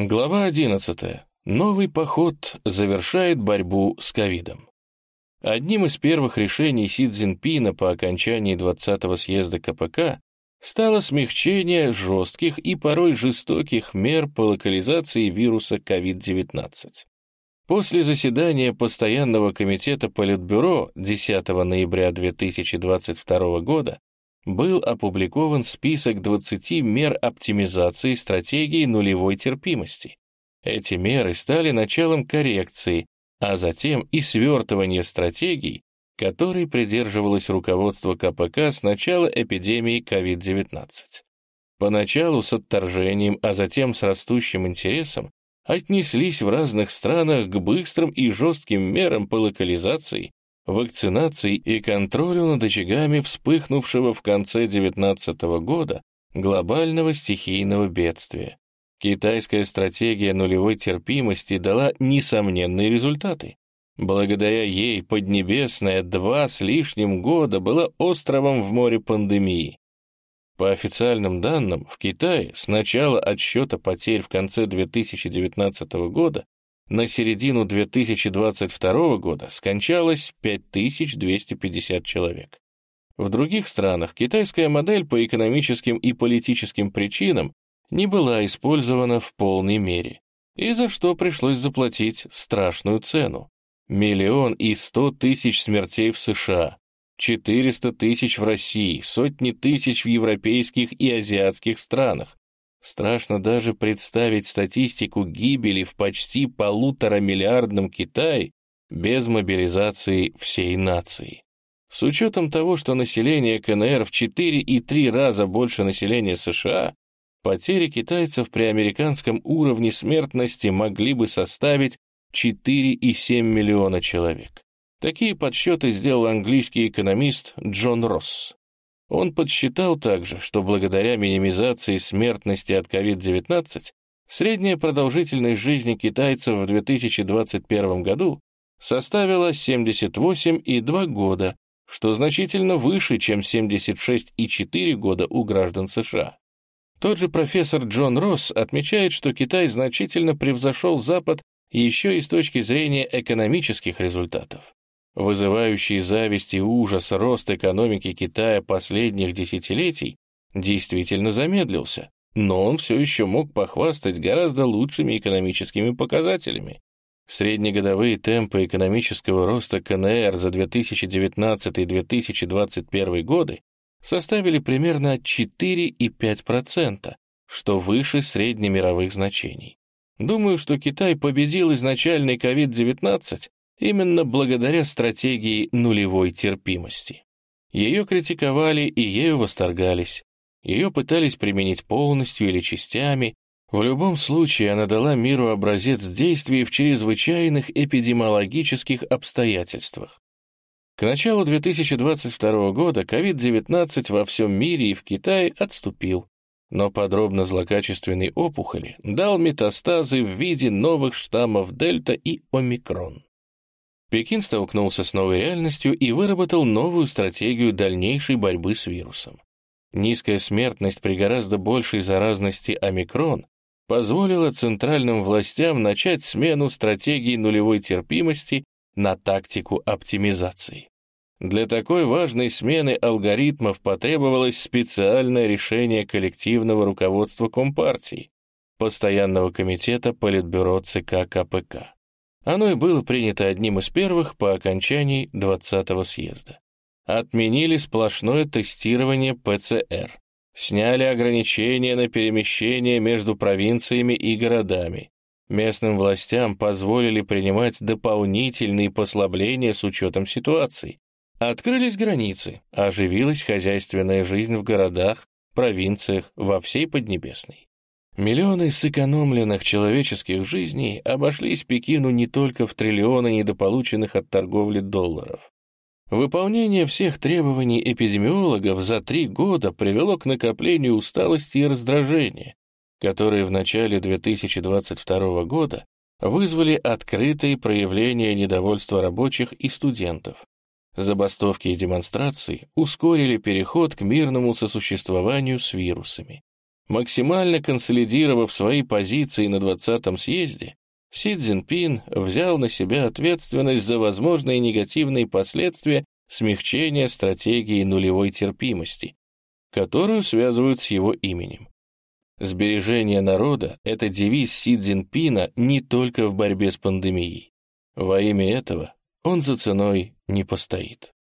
Глава 11. Новый поход завершает борьбу с ковидом. Одним из первых решений Си Цзиньпина по окончании 20-го съезда КПК стало смягчение жестких и порой жестоких мер по локализации вируса COVID-19. После заседания Постоянного комитета Политбюро 10 ноября 2022 года был опубликован список 20 мер оптимизации стратегии нулевой терпимости. Эти меры стали началом коррекции, а затем и свертывания стратегий, которой придерживалось руководство КПК с начала эпидемии COVID-19. Поначалу с отторжением, а затем с растущим интересом отнеслись в разных странах к быстрым и жестким мерам по локализации вакцинации и контролю над очагами вспыхнувшего в конце XIX года глобального стихийного бедствия. Китайская стратегия нулевой терпимости дала несомненные результаты. Благодаря ей Поднебесная два с лишним года была островом в море пандемии. По официальным данным, в Китае с начала отсчета потерь в конце 2019 года на середину 2022 года скончалось 5250 человек. В других странах китайская модель по экономическим и политическим причинам не была использована в полной мере, и за что пришлось заплатить страшную цену. Миллион и сто тысяч смертей в США, 400 тысяч в России, сотни тысяч в европейских и азиатских странах, Страшно даже представить статистику гибели в почти полуторамиллиардном Китае без мобилизации всей нации. С учетом того, что население КНР в 4,3 раза больше населения США, потери китайцев при американском уровне смертности могли бы составить 4,7 миллиона человек. Такие подсчеты сделал английский экономист Джон Росс. Он подсчитал также, что благодаря минимизации смертности от COVID-19 средняя продолжительность жизни китайцев в 2021 году составила 78,2 года, что значительно выше, чем 76,4 года у граждан США. Тот же профессор Джон Росс отмечает, что Китай значительно превзошел Запад еще и с точки зрения экономических результатов. Вызывающий зависть и ужас рост экономики Китая последних десятилетий действительно замедлился, но он все еще мог похвастать гораздо лучшими экономическими показателями. Среднегодовые темпы экономического роста КНР за 2019-2021 годы составили примерно 4,5%, что выше среднемировых значений. Думаю, что Китай победил изначальный COVID-19 именно благодаря стратегии нулевой терпимости. Ее критиковали и ею восторгались. Ее пытались применить полностью или частями. В любом случае она дала миру образец действий в чрезвычайных эпидемиологических обстоятельствах. К началу 2022 года COVID-19 во всем мире и в Китае отступил, но подробно злокачественной опухоли дал метастазы в виде новых штаммов Дельта и Омикрон. Пекин столкнулся с новой реальностью и выработал новую стратегию дальнейшей борьбы с вирусом. Низкая смертность при гораздо большей заразности омикрон позволила центральным властям начать смену стратегии нулевой терпимости на тактику оптимизации. Для такой важной смены алгоритмов потребовалось специальное решение коллективного руководства Компартии, Постоянного комитета Политбюро ЦК КПК. Оно и было принято одним из первых по окончании 20-го съезда. Отменили сплошное тестирование ПЦР, сняли ограничения на перемещение между провинциями и городами. Местным властям позволили принимать дополнительные послабления с учетом ситуации. Открылись границы, оживилась хозяйственная жизнь в городах, провинциях, во всей Поднебесной. Миллионы сэкономленных человеческих жизней обошлись Пекину не только в триллионы недополученных от торговли долларов. Выполнение всех требований эпидемиологов за три года привело к накоплению усталости и раздражения, которые в начале 2022 года вызвали открытые проявления недовольства рабочих и студентов. Забастовки и демонстрации ускорили переход к мирному сосуществованию с вирусами. Максимально консолидировав свои позиции на 20-м съезде, Си Цзиньпин взял на себя ответственность за возможные негативные последствия смягчения стратегии нулевой терпимости, которую связывают с его именем. Сбережение народа — это девиз Си Цзиньпина не только в борьбе с пандемией. Во имя этого он за ценой не постоит.